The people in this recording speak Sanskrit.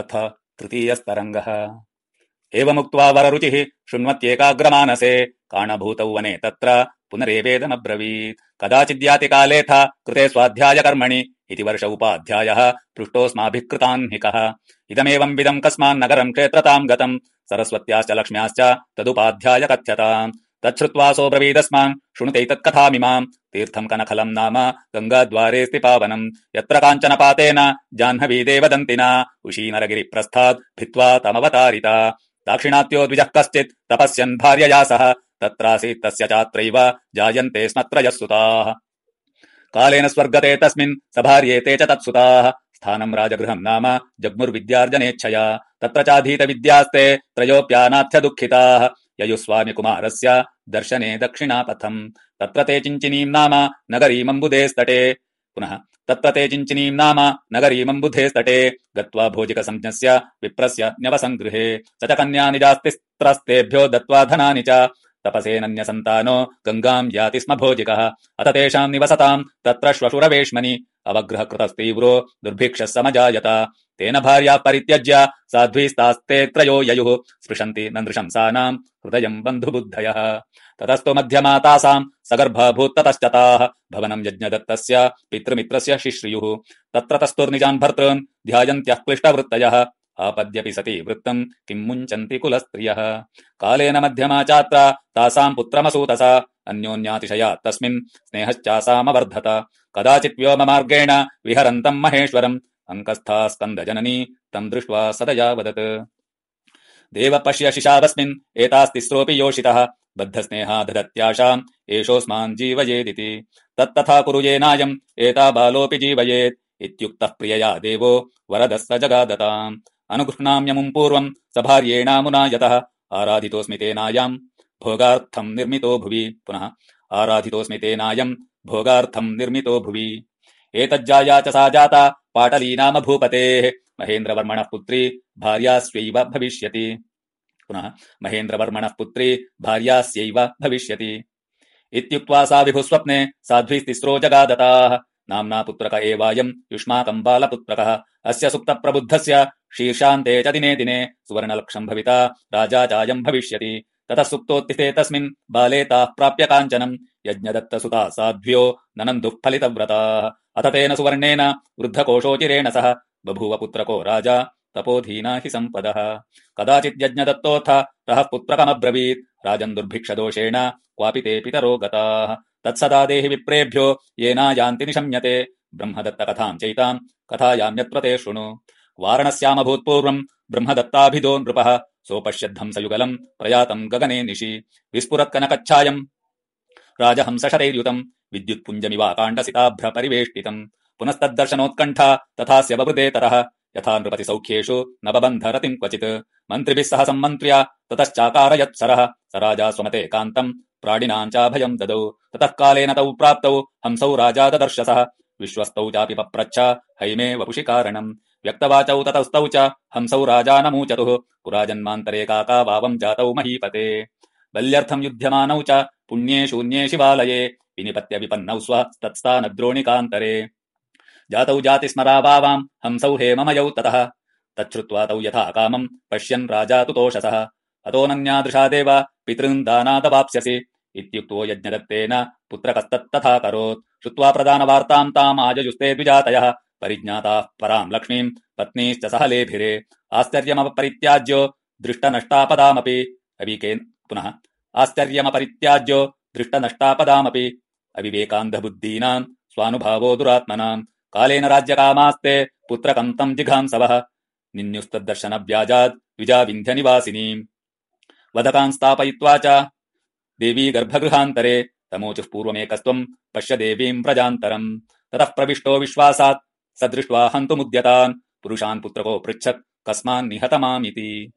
अथ तृतीयस्तरङ्गः। एवमुक्त्वा वररुचिः शृण्वत्येकाग्रमानसे काणभूतौ वने तत्र पुनरेवेदमब्रवीत्। कदाचिद्याति कालेऽथ कृते स्वाध्यायकर्मणि इति वर्ष उपाध्यायः पृष्टोऽस्माभिः कृताह्निकः इदमेवम् विदम् कस्मान्नगरम् क्षेत्रताम् गतम् सरस्वत्याश्च लक्ष्म्याश्च तदुपाध्याय कथ्यताम् तच्छ्रुत्वा सोऽब्रवीदस्मान् शृणुतैतत्कथामिमाम् तीर्थम् कनखलम् नाम गङ्गाद्वारेऽस्ति पावनम्। यत्र काञ्चन पातेन जाह्नवीदेव दन्तिना उशीनरगिरिप्रस्थात् भित्त्वा तमवतारिता। दाक्षिणात्यो द्विजः कश्चित् तपस्यन् भार्यया सह तत्रासीत् तस्य चात्रैव जायन्ते स्मत्रयः सुताः कालेन स्वर्गते तस्मिन् सभार्येते च तत्सुताः। स्थानम् राजगृहम् नाम जग्मुर्विद्यार्जनेच्छया। तत्र चाधीतविद्यास्ते त्रयोऽप्यानाथ्य दुःखिताः ययुस्वामिकुमारस्य दर्शने दक्षिणापथम्। तत्र ते चिञ्चिनीम् नाम नगरीमम्बुधेस्तटे पुनः तत्र ते चिञ्चिनीम् नाम नगरीमम्बुधेस्तटे गत्वा भोजिकसंज्ञस्य विप्रस्य न्यवसङ्गृहे। स च कन्या निजास्तिस्त्रस्तेभ्यो दत्त्वा धनानि च। तपसेनन्यसन्तानो गङ्गाम् याति स्म भोजिकः। अथ तेषाम् निवसताम् तत्र श्वशुरवेश्मनि अवग्रहकृतस्तीव्रो दुर्भिक्षः समजायत। तेन भार्याः परित्यज्य साध्वीस्तास्ते त्रयो ययुः। स्पृशन्ति न नृशंसानाम् हृदयम् बन्धुबुद्धयः। ततस्तु मध्यमा तासाम् सगर्भाभूत्ततश्चताः। भवनम् यज्ञदत्तस्य पितृमित्रस्य शिश्रियुः। तत्र तस्तुर्निजान् भर्तॄन् ध्यायन्त्यः क्लिष्टवृत्तयः आपद्यपि सति वृत्तम् किम् मुञ्चन्ति कुलस्त्रियः। कालेन मध्यमा चात्र तासाम् पुत्रमसूतसा अन्योन्यातिशया तस्मिन् स्नेहश्चासामवर्धत। कदाचित् व्योममार्गेण विहरन्तम् महेश्वरम् अङ्कस्था स्कन्दजननी तम् दृष्ट्वा सदया वदत्। देव पश्य शिशावस्मिन् एतास्तिस्रोऽपि योषितः। बद्धस्नेहा ददत्याशाम् एषोऽस्मान् जीवयेदिति। तत्तथा कुरु येनायम् एता बालोऽपि जीवयेत्। इत्युक्तः प्रियया देवो वरदः स जगादताम् अनुगृह्णाम्यमुम् पूर्वम् स भार्येणामुना यतः आराधितोऽस्मि तेनायाम् भोगार्थम् निर्मितो भुवि। पुनः आराधितोऽस्मि तेनायम् भोगार्थम् निर्मितो भुवि। एतज्जाया च सा जाता पाटली नाम भूपतेः महेन्द्रवर्मणः पुत्री भार्यास्यैव भविष्यति। पुनः महेन्द्रवर्मणः पुत्री भार्यास्यैव भविष्यति। इत्युक्त्वा सा विभुस्वप्ने साध्वीस्तिस्रो जगादताः नाम्ना पुत्रक एवायम् युष्माकम् बालपुत्रकः। अस्य सुप्तप्रबुद्धस्य शीर्षान्ते च दिने दिने सुवर्णलक्षम् भविता राजा चायम् भविष्यति। ततः सुप्तोत्थिते तस्मिन् बाले ताः प्राप्य काञ्चनम्। यज्ञदत्तसुता साध्व्यो ननन्दुः फलितव्रताः। अथ तेन सुवर्णेन वृद्धकोशोचिरेण सह बभूव पुत्रको राजा तपोधीना हि सम्पदः। कदाचिद्यज्ञदत्तोऽथ रः पुत्रकमब्रवीत्। राजन् दुर्भिक्षदोषेण क्वापि ते पितरो गताः तत्सदा देहि विप्रेभ्यो येना यान्ति निशम्यते। ब्रह्मदत्तकथाम् चैताम् कथायाम्यत्र ते शृणु। वारणस्यामभूत्पूर्वम् ब्रह्मदत्ताभिधो नृपः। सोपश्यद्धंसयुगलम् प्रयातम् गगने निशि। विस्फुरत्कनकच्छायम् राजहंसशरैर्युतम्। विद्युत्पुञ्जमिवाकाण्डसिताभ्र परिवेष्टितम् पुनस्तद्दर्शनोत्कण्ठा तथास्य बवृतेतरः यथा नृपति सौख्येषु न बबन्ध रतिम् क्वचित्। मन्त्रिभिः सह सम्मन्त्र्या ततश्चाकारयत्सरः स राजा स्वमते कान्तम्। प्राणिनाम् चाभयम् ददौ। ततः कालेन तौ प्राप्तौ। हंसौ राजा ददर्शसः। विश्वस्तौ चापि पप्रच्छ। हैमे वपुषि कारणम्। व्यक्तवाचौ ततस्तौ च। हंसौ राजा नमूचतुः पुराजन्मान्तरे काका जातौ महीपते। बल्यर्थम् युध्यमानौ च। पुण्ये शून्ये शिवालये। विनिपत्य विपन्नौ स्व तत्स्तानद्रोणिकान्तरे जातौ जातिस्मरा वावाम्। हंसौ हेममयौ ततः। तच्छ्रुत्वा तौ यथा कामम्। पश्यन् राजा तुतोषसः अतोऽनन्यादृशा देव पितॄन् दानादवाप्स्यसि। इत्युक्तो यज्ञदत्तेन पुत्रकस्तत्तथा करोत्। श्रुत्वा प्रदानवार्ताम् ताम् आजयुस्ते द्विजातयः परिज्ञाताः पराम् लक्ष्मीम् पत्नीश्च सह लेभिरे। आश्चर्यमपरित्याज्यो दृष्टनष्टापदामपि। अविकेन् पुनः। आश्चर्यमपरित्याज्यो दृष्टनष्टापदामपि। अविवेकान्धबुद्धीनाम् स्वानुभावो दुरात्मनाम्। कालेन राज्यकामास्ते पुत्रकम् तम् जिघांसवः। निन्युस्तद्दर्शनव्याजात् द्विजाविन्ध्यनिवासिनीम् वदकान् स्थापयित्वा च। देवी गर्भगृहान्तरे तमोचुः पूर्वमेकस्त्वम् पश्य देवीम् प्रजान्तरम् ततः प्रविष्टो विश्वासात् स दृष्ट्वा हन्तुमुद्यतान्। पुरुषान् पुत्रको पृच्छत् कस्मान्निहतमामिति